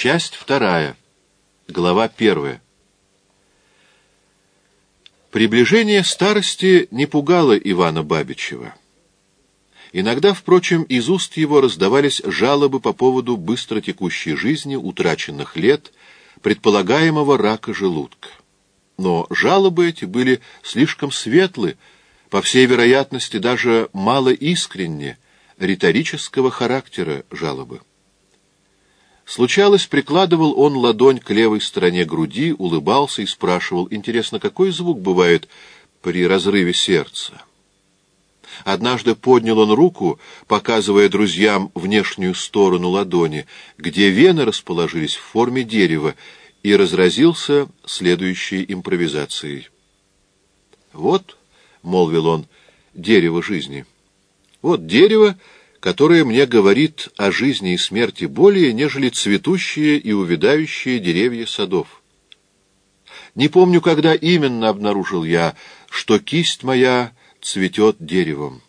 Часть вторая. Глава первая. Приближение старости не пугало Ивана Бабичева. Иногда, впрочем, из уст его раздавались жалобы по поводу быстро текущей жизни, утраченных лет, предполагаемого рака желудка. Но жалобы эти были слишком светлы, по всей вероятности даже мало искренне, риторического характера жалобы. Случалось, прикладывал он ладонь к левой стороне груди, улыбался и спрашивал, интересно, какой звук бывает при разрыве сердца? Однажды поднял он руку, показывая друзьям внешнюю сторону ладони, где вены расположились в форме дерева, и разразился следующей импровизацией. «Вот», — молвил он, — «дерево жизни. Вот дерево, которое мне говорит о жизни и смерти более, нежели цветущие и увядающие деревья садов. Не помню, когда именно обнаружил я, что кисть моя цветет деревом.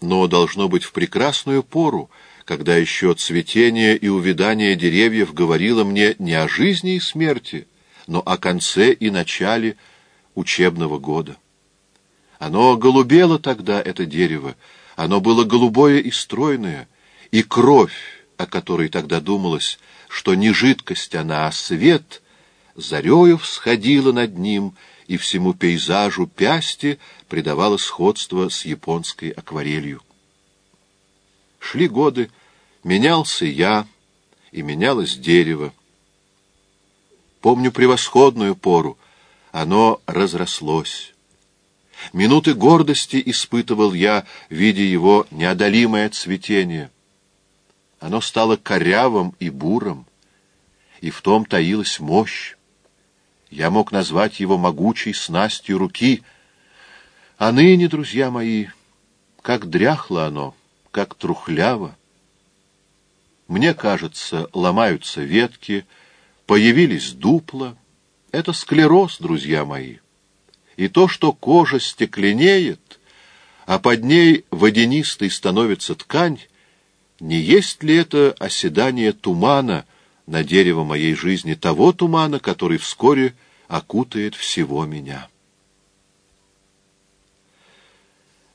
Но должно быть в прекрасную пору, когда еще цветение и увядание деревьев говорило мне не о жизни и смерти, но о конце и начале учебного года. Оно голубело тогда, это дерево, оно было голубое и стройное, и кровь, о которой тогда думалось, что не жидкость она, а свет, зарею всходила над ним — и всему пейзажу Пясти придавало сходство с японской акварелью. Шли годы, менялся я, и менялось дерево. Помню превосходную пору, оно разрослось. Минуты гордости испытывал я, видя его неодолимое цветение. Оно стало корявым и бурым, и в том таилась мощь. Я мог назвать его могучей снастью руки. А ныне, друзья мои, как дряхло оно, как трухляво. Мне кажется, ломаются ветки, появились дупла. Это склероз, друзья мои. И то, что кожа стекленеет, а под ней водянистой становится ткань, не есть ли это оседание тумана — на дерево моей жизни того тумана, который вскоре окутает всего меня.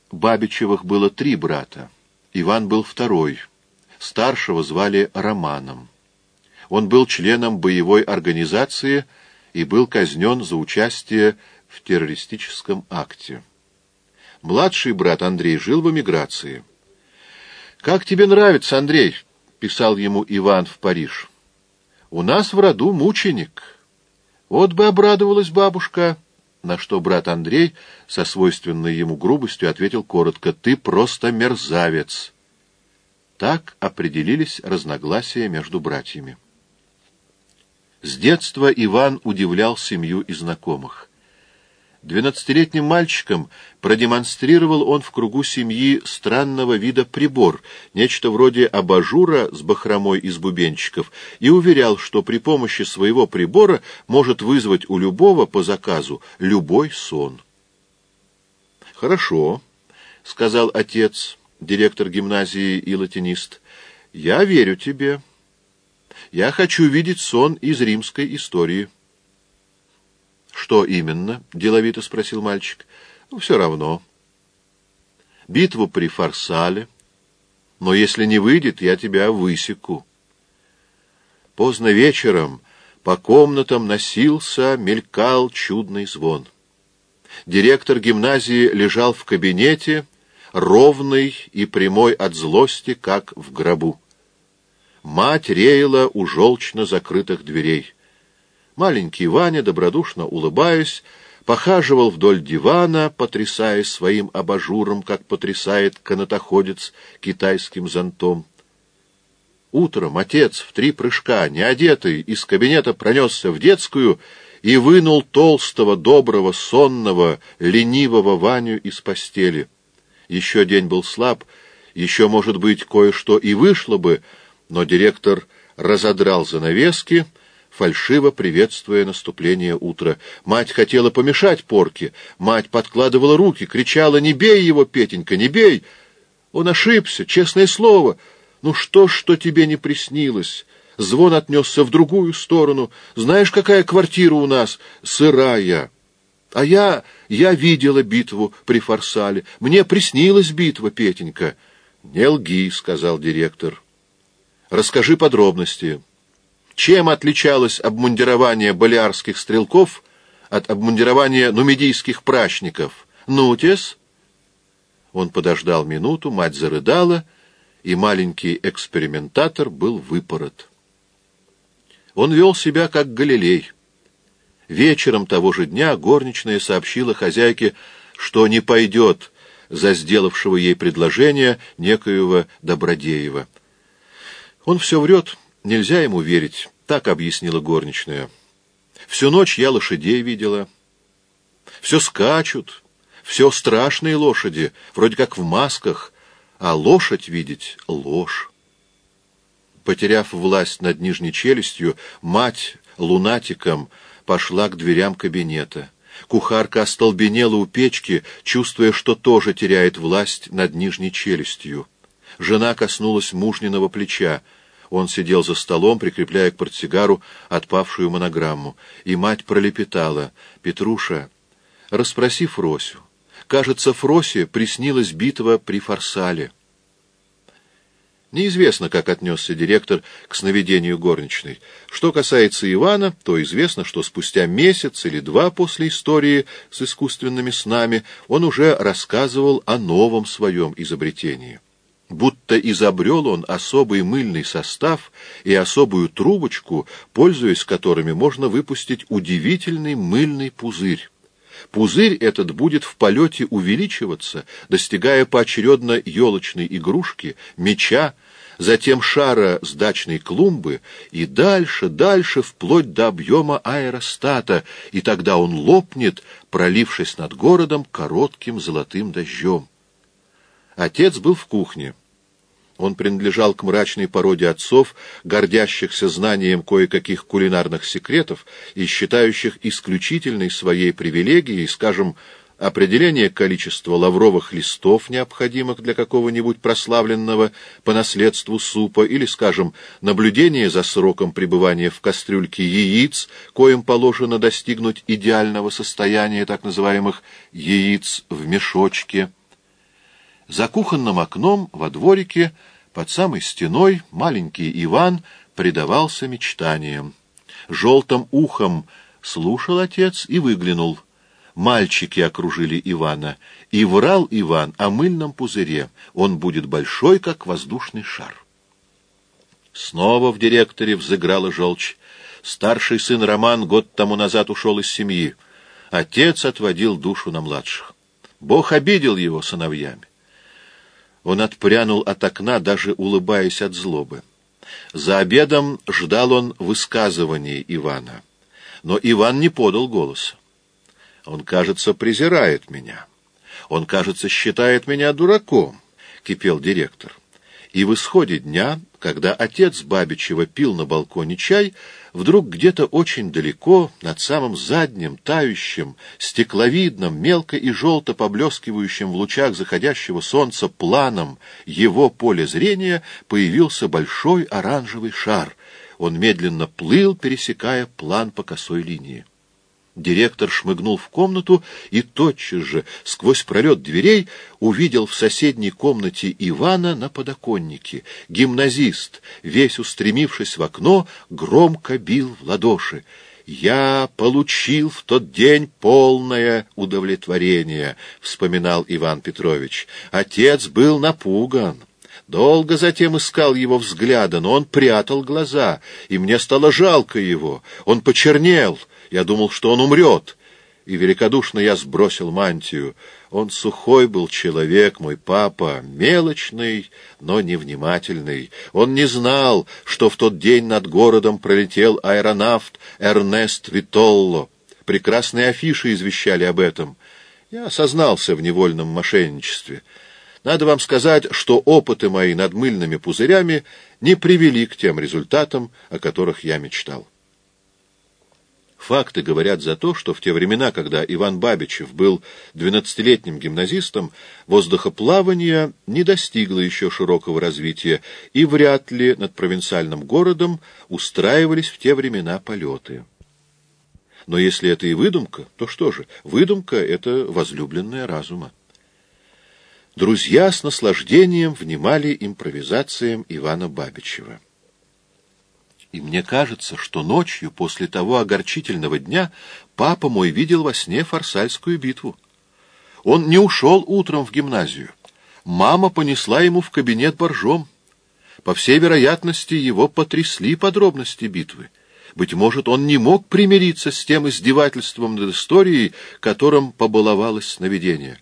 Бабичевых было три брата. Иван был второй. Старшего звали Романом. Он был членом боевой организации и был казнен за участие террористическом акте. Младший брат Андрей жил в эмиграции. «Как тебе нравится, Андрей?» — писал ему Иван в Париж. У нас в роду мученик. Вот бы обрадовалась бабушка, на что брат Андрей со свойственной ему грубостью ответил коротко, «Ты просто мерзавец». Так определились разногласия между братьями. С детства Иван удивлял семью и знакомых. Двенадцатилетним мальчиком продемонстрировал он в кругу семьи странного вида прибор, нечто вроде абажура с бахромой из бубенчиков, и уверял, что при помощи своего прибора может вызвать у любого по заказу любой сон. «Хорошо», — сказал отец, директор гимназии и латинист, — «я верю тебе. Я хочу видеть сон из римской истории». «Что именно?» — деловито спросил мальчик. «Ну, все равно». «Битву при Фарсале. Но если не выйдет, я тебя высеку». Поздно вечером по комнатам носился, мелькал чудный звон. Директор гимназии лежал в кабинете, ровный и прямой от злости, как в гробу. Мать реяла у желчно закрытых дверей. Маленький Ваня, добродушно улыбаясь, похаживал вдоль дивана, потрясая своим абажуром, как потрясает канатоходец китайским зонтом. Утром отец в три прыжка, неодетый, из кабинета пронесся в детскую и вынул толстого, доброго, сонного, ленивого Ваню из постели. Еще день был слаб, еще, может быть, кое-что и вышло бы, но директор разодрал занавески, фальшиво приветствуя наступление утра. Мать хотела помешать порке. Мать подкладывала руки, кричала «Не бей его, Петенька, не бей!» Он ошибся, честное слово. Ну что что тебе не приснилось? Звон отнесся в другую сторону. Знаешь, какая квартира у нас? Сырая. А я... я видела битву при Фарсале. Мне приснилась битва, Петенька. Не лги, — сказал директор. Расскажи подробности. Чем отличалось обмундирование балиарских стрелков от обмундирования нумидийских прачников? Нутес? Он подождал минуту, мать зарыдала, и маленький экспериментатор был выпорот. Он вел себя как Галилей. Вечером того же дня горничная сообщила хозяйке, что не пойдет за сделавшего ей предложение некоего Добродеева. Он все врет, нельзя ему верить, так объяснила горничная. Всю ночь я лошадей видела. Все скачут, все страшные лошади, вроде как в масках, а лошадь видеть — ложь. Потеряв власть над нижней челюстью, мать лунатиком пошла к дверям кабинета. Кухарка остолбенела у печки, чувствуя, что тоже теряет власть над нижней челюстью. Жена коснулась мужниного плеча. Он сидел за столом, прикрепляя к портсигару отпавшую монограмму, и мать пролепетала. «Петруша, расспроси Фросю. Кажется, Фросе приснилась битва при Фарсале». Неизвестно, как отнесся директор к сновидению горничной. Что касается Ивана, то известно, что спустя месяц или два после истории с искусственными снами он уже рассказывал о новом своем изобретении. Будто изобрел он особый мыльный состав и особую трубочку, пользуясь которыми можно выпустить удивительный мыльный пузырь. Пузырь этот будет в полете увеличиваться, достигая поочередно елочной игрушки, меча, затем шара с дачной клумбы и дальше, дальше, вплоть до объема аэростата, и тогда он лопнет, пролившись над городом коротким золотым дождем. Отец был в кухне. Он принадлежал к мрачной породе отцов, гордящихся знанием кое-каких кулинарных секретов и считающих исключительной своей привилегией, скажем, определение количества лавровых листов, необходимых для какого-нибудь прославленного по наследству супа, или, скажем, наблюдение за сроком пребывания в кастрюльке яиц, коим положено достигнуть идеального состояния так называемых яиц в мешочке. За кухонным окном во дворике под самой стеной маленький Иван предавался мечтаниям. Желтым ухом слушал отец и выглянул — Мальчики окружили Ивана, и врал Иван о мыльном пузыре. Он будет большой, как воздушный шар. Снова в директоре взыграла желчь. Старший сын Роман год тому назад ушел из семьи. Отец отводил душу на младших. Бог обидел его сыновьями. Он отпрянул от окна, даже улыбаясь от злобы. За обедом ждал он высказываний Ивана. Но Иван не подал голоса. Он, кажется, презирает меня. Он, кажется, считает меня дураком, — кипел директор. И в исходе дня, когда отец Бабичева пил на балконе чай, вдруг где-то очень далеко, над самым задним, тающим, стекловидным, мелко и желто поблескивающим в лучах заходящего солнца планом его поля зрения появился большой оранжевый шар. Он медленно плыл, пересекая план по косой линии. Директор шмыгнул в комнату и тотчас же, сквозь пролет дверей, увидел в соседней комнате Ивана на подоконнике. Гимназист, весь устремившись в окно, громко бил в ладоши. «Я получил в тот день полное удовлетворение», — вспоминал Иван Петрович. «Отец был напуган». Долго затем искал его взгляда, но он прятал глаза, и мне стало жалко его. Он почернел, я думал, что он умрет, и великодушно я сбросил мантию. Он сухой был человек, мой папа, мелочный, но невнимательный. Он не знал, что в тот день над городом пролетел аэронавт Эрнест Витолло. Прекрасные афиши извещали об этом. Я осознался в невольном мошенничестве. Надо вам сказать, что опыты мои над мыльными пузырями не привели к тем результатам, о которых я мечтал. Факты говорят за то, что в те времена, когда Иван Бабичев был двенадцатилетним гимназистом, воздухоплавание не достигло еще широкого развития, и вряд ли над провинциальным городом устраивались в те времена полеты. Но если это и выдумка, то что же? Выдумка — это возлюбленная разума. Друзья с наслаждением внимали импровизациям Ивана Бабичева. И мне кажется, что ночью, после того огорчительного дня, папа мой видел во сне Фарсальскую битву. Он не ушел утром в гимназию. Мама понесла ему в кабинет боржом. По всей вероятности, его потрясли подробности битвы. Быть может, он не мог примириться с тем издевательством над историей, которым побаловалось сновидение.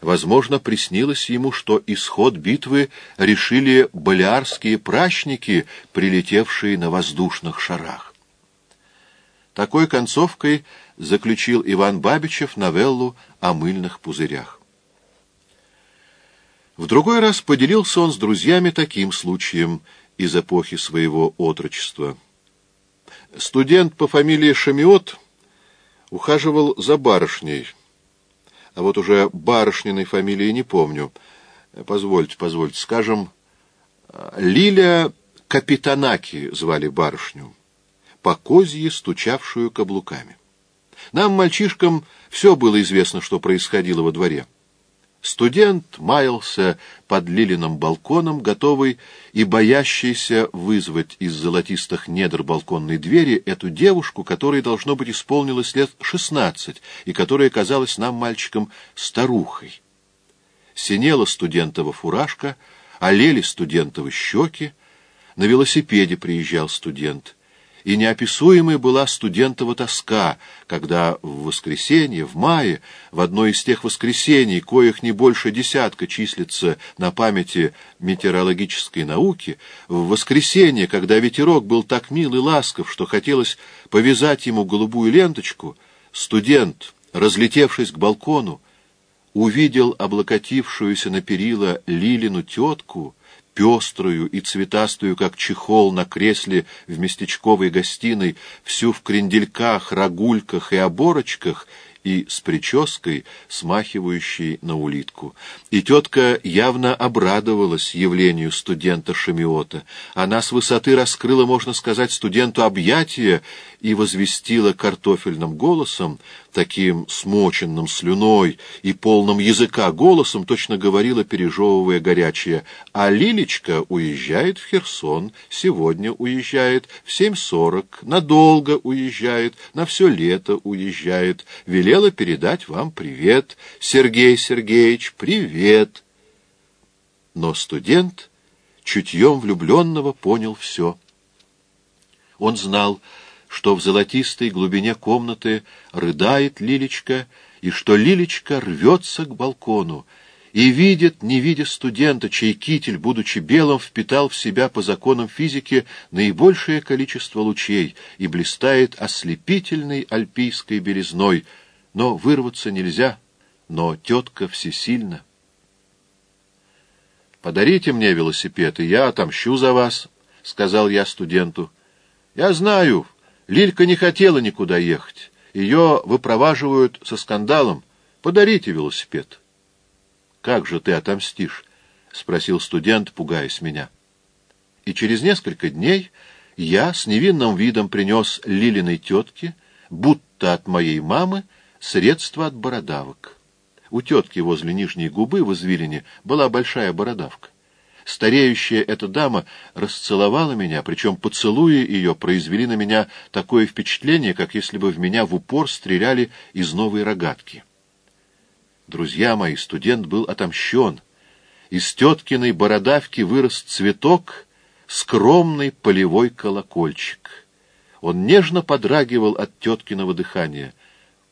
Возможно, приснилось ему, что исход битвы решили балиарские прачники, прилетевшие на воздушных шарах. Такой концовкой заключил Иван Бабичев новеллу о мыльных пузырях. В другой раз поделился он с друзьями таким случаем из эпохи своего отрочества. Студент по фамилии Шамиот ухаживал за барышней — а вот уже барышниной фамилии не помню. Позвольте, позвольте, скажем, Лиля Капитанаки звали барышню, по козье стучавшую каблуками. Нам, мальчишкам, все было известно, что происходило во дворе. Студент маялся под Лилиным балконом, готовый и боящийся вызвать из золотистых недр балконной двери эту девушку, которой, должно быть, исполнилось лет шестнадцать, и которая казалась нам, мальчикам, старухой. Синела студентова фуражка, олели студентовы щеки, на велосипеде приезжал студент — и неописуемой была студентова тоска, когда в воскресенье, в мае, в одно из тех воскресений, коих не больше десятка числится на памяти метеорологической науки, в воскресенье, когда ветерок был так мил и ласков, что хотелось повязать ему голубую ленточку, студент, разлетевшись к балкону, увидел облокотившуюся на перила Лилину тетку, пеструю и цветастую, как чехол на кресле в местечковой гостиной, всю в крендельках, рогульках и оборочках, и с прической, смахивающей на улитку. И тетка явно обрадовалась явлению студента Шамиота. Она с высоты раскрыла, можно сказать, студенту объятия и возвестила картофельным голосом, таким смоченным слюной и полным языка голосом, точно говорила, пережевывая горячее, «А Лилечка уезжает в Херсон, сегодня уезжает, в семь сорок, надолго уезжает, на все лето уезжает, велела передать вам привет, Сергей Сергеевич, привет!» Но студент чутьем влюбленного понял все. Он знал, что в золотистой глубине комнаты рыдает Лилечка, и что Лилечка рвется к балкону, и видит, не видя студента, чей китель, будучи белым, впитал в себя по законам физики наибольшее количество лучей и блистает ослепительной альпийской белизной, но вырваться нельзя, но тетка всесильна. «Подарите мне велосипед, и я отомщу за вас», — сказал я студенту. «Я знаю, Лилька не хотела никуда ехать. Ее выпроваживают со скандалом. Подарите велосипед. — Как же ты отомстишь? — спросил студент, пугаясь меня. И через несколько дней я с невинным видом принес Лилиной тетке, будто от моей мамы, средства от бородавок. У тетки возле нижней губы в извилине была большая бородавка. Стареющая эта дама расцеловала меня, причем поцелуи ее произвели на меня такое впечатление, как если бы в меня в упор стреляли из новой рогатки. Друзья мои, студент был отомщен. Из теткиной бородавки вырос цветок, скромный полевой колокольчик. Он нежно подрагивал от теткиного дыхания.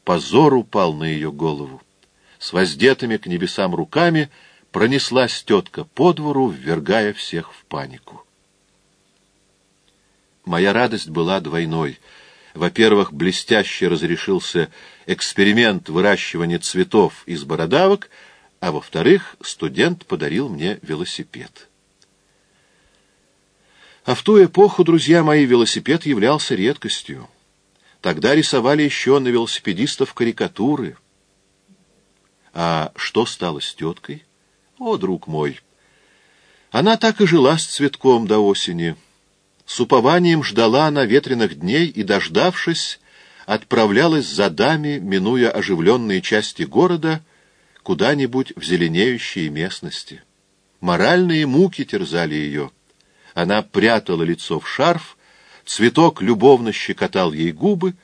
Позор упал на ее голову. С воздетыми к небесам руками — пронеслась тетка по двору, ввергая всех в панику. Моя радость была двойной. Во-первых, блестяще разрешился эксперимент выращивания цветов из бородавок, а во-вторых, студент подарил мне велосипед. А в ту эпоху, друзья мои, велосипед являлся редкостью. Тогда рисовали еще на велосипедистов карикатуры. А что стало с теткой? О, друг мой! Она так и жила с цветком до осени. С упованием ждала она ветреных дней и, дождавшись, отправлялась за дами, минуя оживленные части города, куда-нибудь в зеленеющие местности. Моральные муки терзали ее. Она прятала лицо в шарф, цветок любовно щекотал ей губы,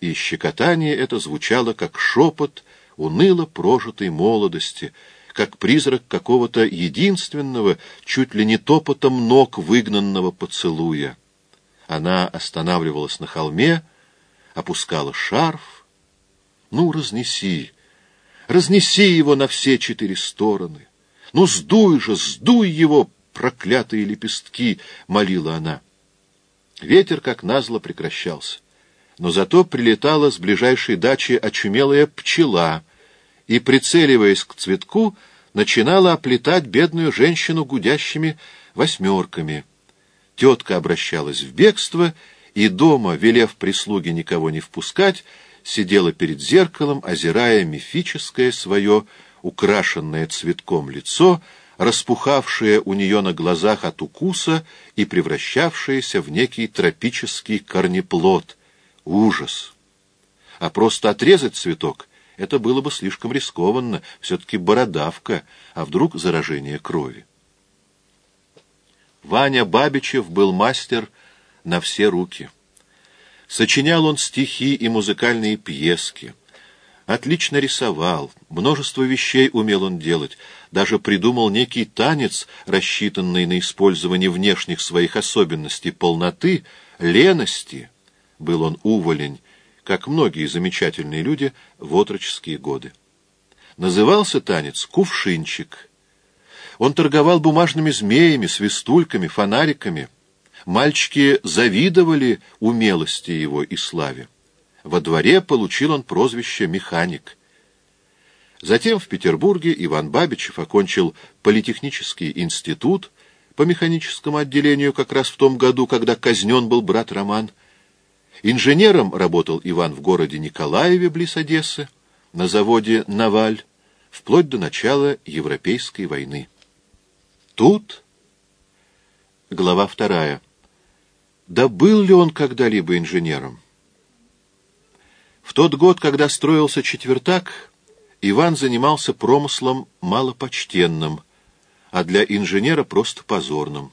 и щекотание это звучало как шепот уныло прожитой молодости, как призрак какого-то единственного, чуть ли не топотом ног выгнанного поцелуя. Она останавливалась на холме, опускала шарф. Ну, разнеси, разнеси его на все четыре стороны. Ну, сдуй же, сдуй его, проклятые лепестки, — молила она. Ветер, как назло, прекращался. Но зато прилетала с ближайшей дачи очумелая пчела и, прицеливаясь к цветку, начинала оплетать бедную женщину гудящими восьмерками. Тетка обращалась в бегство и дома, велев прислуге никого не впускать, сидела перед зеркалом, озирая мифическое свое, украшенное цветком лицо, распухавшее у нее на глазах от укуса и превращавшееся в некий тропический корнеплод. Ужас! А просто отрезать цветок — это было бы слишком рискованно, все-таки бородавка, а вдруг заражение крови. Ваня Бабичев был мастер — на все руки. Сочинял он стихи и музыкальные пьески. Отлично рисовал, множество вещей умел он делать, даже придумал некий танец, рассчитанный на использование внешних своих особенностей полноты, лености. Был он уволень, как многие замечательные люди в отроческие годы. Назывался танец «Кувшинчик». Он торговал бумажными змеями, свистульками, фонариками — Мальчики завидовали умелости его и славе. Во дворе получил он прозвище «механик». Затем в Петербурге Иван Бабичев окончил Политехнический институт по механическому отделению как раз в том году, когда казнен был брат Роман. Инженером работал Иван в городе Николаеве, близ Одессы, на заводе «Наваль», вплоть до начала Европейской войны. Тут глава вторая. Да был ли он когда-либо инженером? В тот год, когда строился четвертак, Иван занимался промыслом малопочтенным, а для инженера просто позорным.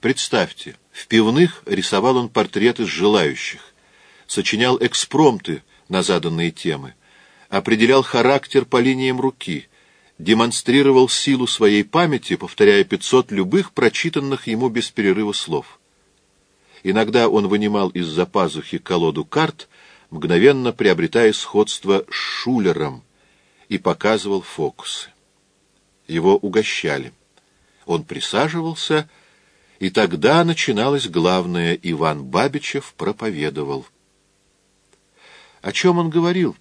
Представьте, в пивных рисовал он портреты желающих, сочинял экспромты на заданные темы, определял характер по линиям руки, демонстрировал силу своей памяти, повторяя пятьсот любых прочитанных ему без перерыва слов. Иногда он вынимал из-за пазухи колоду карт, мгновенно приобретая сходство с Шулером, и показывал фокусы. Его угощали. Он присаживался, и тогда начиналось главное. Иван Бабичев проповедовал. О чем он говорил?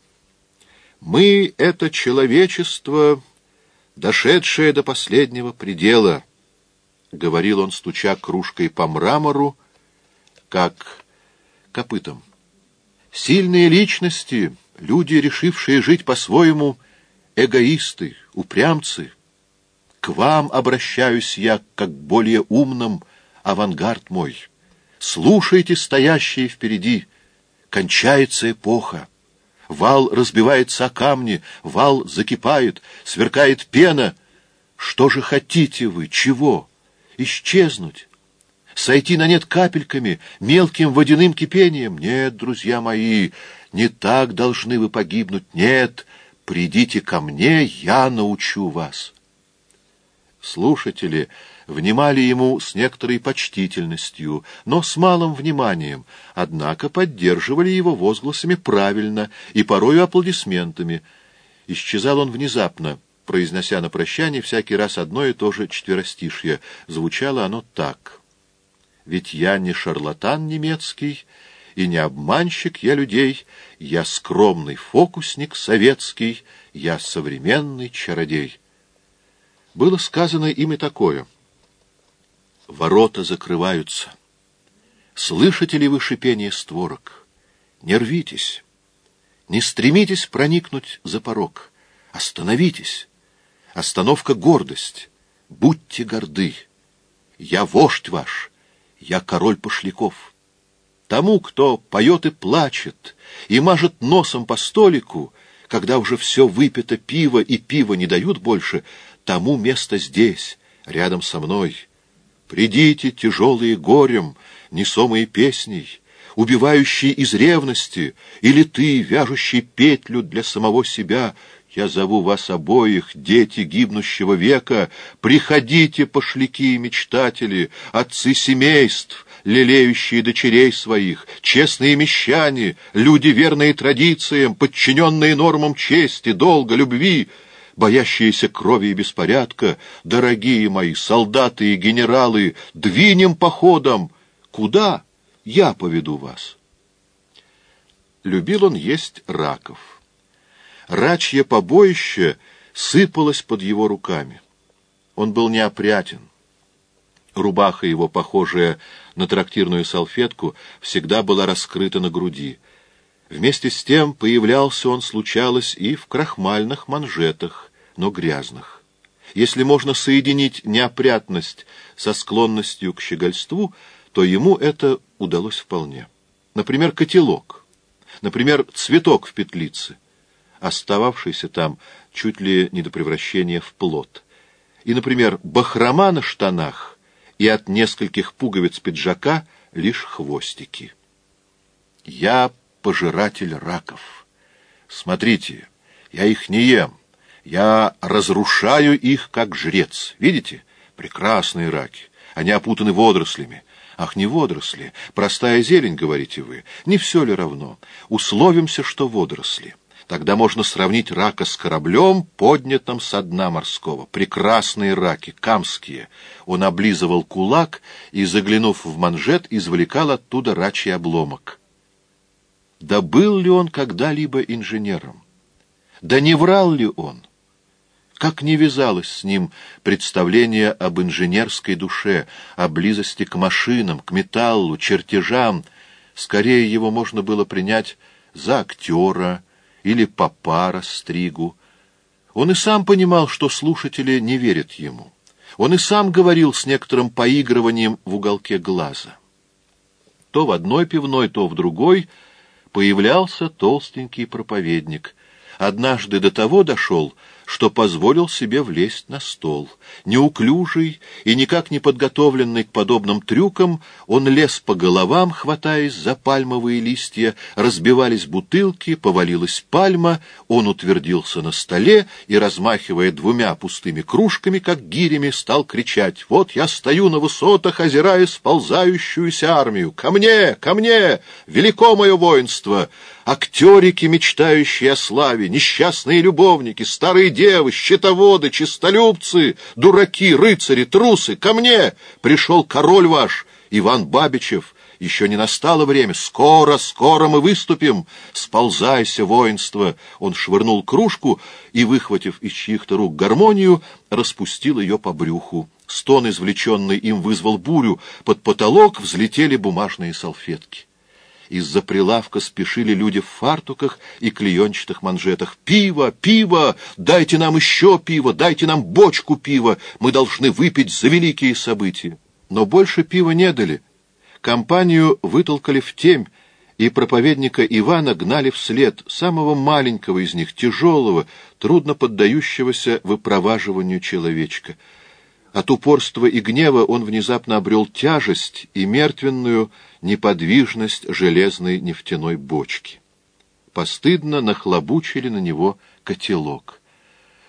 «Мы — это человечество, дошедшее до последнего предела», — говорил он, стуча кружкой по мрамору, как копытом. Сильные личности, люди, решившие жить по-своему, эгоисты, упрямцы. К вам обращаюсь я, как более умным, авангард мой. Слушайте, стоящие впереди. Кончается эпоха. Вал разбивается о камни, вал закипает, сверкает пена. Что же хотите вы? Чего? Исчезнуть? сойти на нет капельками, мелким водяным кипением. Нет, друзья мои, не так должны вы погибнуть. Нет, придите ко мне, я научу вас. Слушатели внимали ему с некоторой почтительностью, но с малым вниманием, однако поддерживали его возгласами правильно и порою аплодисментами. Исчезал он внезапно, произнося на прощание всякий раз одно и то же четверостишье. Звучало оно так — ведь я не шарлатан немецкий и не обманщик я людей, я скромный фокусник советский, я современный чародей. Было сказано им и такое. Ворота закрываются. Слышите ли вы шипение створок? Не рвитесь, не стремитесь проникнуть за порог. Остановитесь. Остановка — гордость. Будьте горды. Я вождь ваш, я король пошляков. Тому, кто поет и плачет, и мажет носом по столику, когда уже все выпито пиво и пиво не дают больше, тому место здесь, рядом со мной. Придите, тяжелые горем, несомые песней, убивающие из ревности, или ты, вяжущий петлю для самого себя, я зову вас обоих, дети гибнущего века, приходите, пошляки и мечтатели, отцы семейств, лелеющие дочерей своих, честные мещане, люди, верные традициям, подчиненные нормам чести, долга, любви, боящиеся крови и беспорядка, дорогие мои солдаты и генералы, двинем походом. Куда? Я поведу вас. Любил он есть раков рачье побоище сыпалось под его руками. Он был неопрятен. Рубаха его, похожая на трактирную салфетку, всегда была раскрыта на груди. Вместе с тем появлялся он, случалось, и в крахмальных манжетах, но грязных. Если можно соединить неопрятность со склонностью к щегольству, то ему это удалось вполне. Например, котелок. Например, цветок в петлице остававшийся там чуть ли не до превращения в плод. И, например, бахрома на штанах и от нескольких пуговиц пиджака лишь хвостики. Я пожиратель раков. Смотрите, я их не ем. Я разрушаю их, как жрец. Видите? Прекрасные раки. Они опутаны водорослями. Ах, не водоросли. Простая зелень, говорите вы. Не все ли равно? Условимся, что водоросли. Тогда можно сравнить рака с кораблем, поднятым со дна морского. Прекрасные раки, камские. Он облизывал кулак и, заглянув в манжет, извлекал оттуда рачий обломок. Да был ли он когда-либо инженером? Да не врал ли он? Как не вязалось с ним представление об инженерской душе, о близости к машинам, к металлу, чертежам. Скорее его можно было принять за актера, или папа стригу. Он и сам понимал, что слушатели не верят ему. Он и сам говорил с некоторым поигрыванием в уголке глаза. То в одной пивной, то в другой появлялся толстенький проповедник. Однажды до того дошел, что позволил себе влезть на стол. Неуклюжий и никак не подготовленный к подобным трюкам, он лез по головам, хватаясь за пальмовые листья, разбивались бутылки, повалилась пальма, он утвердился на столе и, размахивая двумя пустыми кружками, как гирями, стал кричать «Вот я стою на высотах, озирая сползающуюся армию! Ко мне! Ко мне! Велико мое воинство! Актерики, мечтающие о славе, несчастные любовники, старые девы, щитоводы, чистолюбцы, дураки, рыцари, трусы, ко мне пришел король ваш, Иван Бабичев. Еще не настало время. Скоро, скоро мы выступим. Сползайся, воинство. Он швырнул кружку и, выхватив из чьих-то рук гармонию, распустил ее по брюху. Стон, извлеченный им, вызвал бурю. Под потолок взлетели бумажные салфетки. Из-за прилавка спешили люди в фартуках и клеенчатых манжетах. «Пиво! Пиво! Дайте нам еще пиво! Дайте нам бочку пива! Мы должны выпить за великие события!» Но больше пива не дали. Компанию вытолкали в темь, и проповедника Ивана гнали вслед, самого маленького из них, тяжелого, трудно поддающегося выпроваживанию человечка. От упорства и гнева он внезапно обрел тяжесть и мертвенную неподвижность железной нефтяной бочки. Постыдно нахлобучили на него котелок.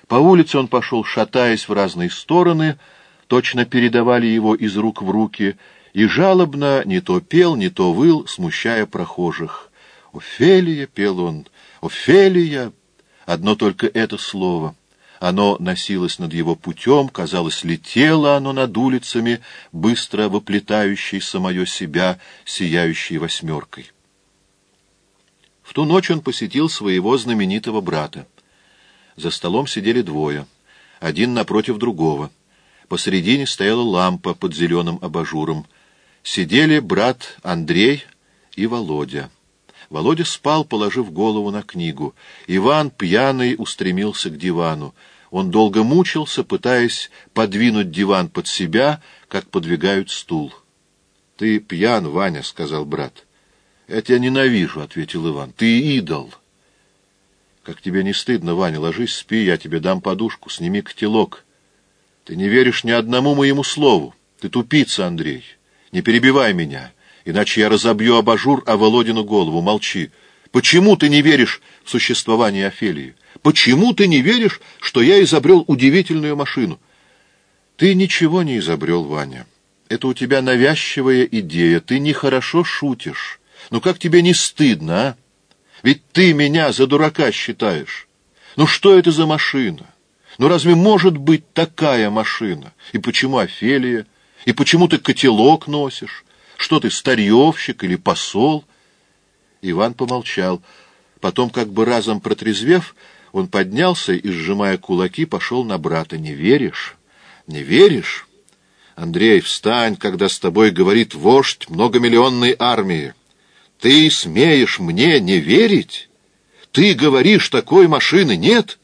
По улице он пошел, шатаясь в разные стороны, точно передавали его из рук в руки, и жалобно не то пел, не то выл, смущая прохожих. «Офелия!» — пел он. «Офелия!» Одно только это слово — оно носилось над его путем, казалось, летело оно над улицами, быстро воплетающей самое себя, сияющей восьмеркой. В ту ночь он посетил своего знаменитого брата. За столом сидели двое, один напротив другого. Посредине стояла лампа под зеленым абажуром. Сидели брат Андрей и Володя. Володя спал, положив голову на книгу. Иван, пьяный, устремился к дивану. Он долго мучился, пытаясь подвинуть диван под себя, как подвигают стул. — Ты пьян, Ваня, — сказал брат. — Я тебя ненавижу, — ответил Иван. — Ты идол. — Как тебе не стыдно, Ваня, ложись, спи, я тебе дам подушку, сними котелок. Ты не веришь ни одному моему слову. Ты тупица, Андрей. Не перебивай меня, иначе я разобью абажур о Володину голову. Молчи. Почему ты не веришь в существование Офелии? Почему ты не веришь, что я изобрел удивительную машину? Ты ничего не изобрел, Ваня. Это у тебя навязчивая идея. Ты нехорошо шутишь. Ну как тебе не стыдно, а? Ведь ты меня за дурака считаешь. Ну что это за машина? Ну разве может быть такая машина? И почему Офелия? И почему ты котелок носишь? Что ты, старьевщик или посол? Иван помолчал. Потом, как бы разом протрезвев, он поднялся и, сжимая кулаки, пошел на брата. «Не веришь? Не веришь? Андрей, встань, когда с тобой говорит вождь многомиллионной армии. Ты смеешь мне не верить? Ты говоришь, такой машины нет?»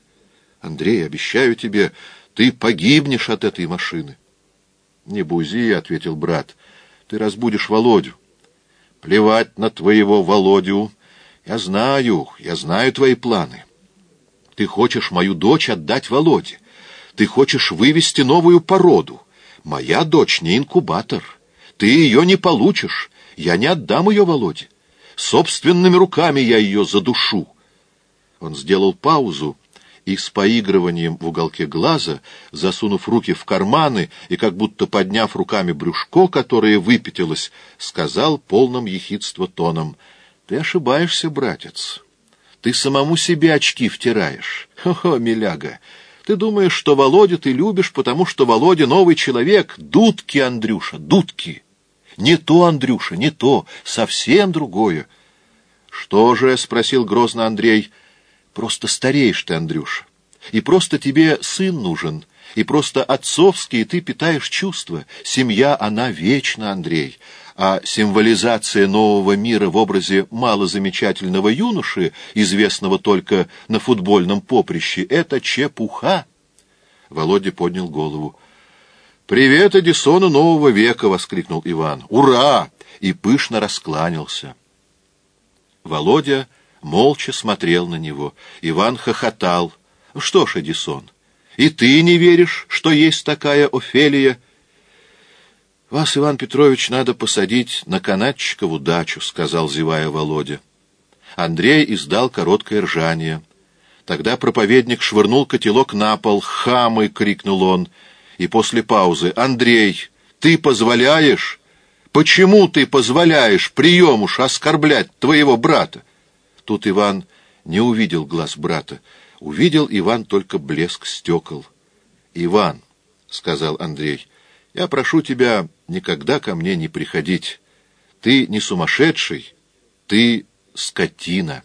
Андрей, обещаю тебе, ты погибнешь от этой машины. — Не бузи, — ответил брат, — ты разбудишь Володю. — Плевать на твоего Володю. Я знаю, я знаю твои планы. Ты хочешь мою дочь отдать Володе. Ты хочешь вывести новую породу. Моя дочь не инкубатор. Ты ее не получишь. Я не отдам ее Володе. Собственными руками я ее задушу. Он сделал паузу, и с поигрыванием в уголке глаза, засунув руки в карманы и как будто подняв руками брюшко, которое выпятилось, сказал полным ехидства тоном, «Ты ошибаешься, братец. Ты самому себе очки втираешь. Хо-хо, миляга!» Ты думаешь, что Володя ты любишь, потому что Володя новый человек. Дудки, Андрюша, дудки. Не то, Андрюша, не то, совсем другое. — Что же? — спросил грозно Андрей. — Просто стареешь ты, Андрюша. И просто тебе сын нужен. И просто отцовские ты питаешь чувства. Семья, она вечна, Андрей. А символизация нового мира в образе малозамечательного юноши, известного только на футбольном поприще, это чепуха. Володя поднял голову. «Привет Эдисону нового века!» — воскликнул Иван. «Ура!» — и пышно раскланялся. Володя молча смотрел на него. Иван хохотал. «Что ж, Эдисон, и ты не веришь, что есть такая Офелия?» «Вас, Иван Петрович, надо посадить на канатчикову дачу», — сказал, зевая Володя. Андрей издал короткое ржание. Тогда проповедник швырнул котелок на пол. «Хамы!» — крикнул он. И после паузы. «Андрей, ты позволяешь? Почему ты позволяешь приемуш оскорблять твоего брата?» Тут Иван не увидел глаз брата. Увидел Иван только блеск стекол. — Иван, — сказал Андрей, — я прошу тебя никогда ко мне не приходить. Ты не сумасшедший, ты скотина.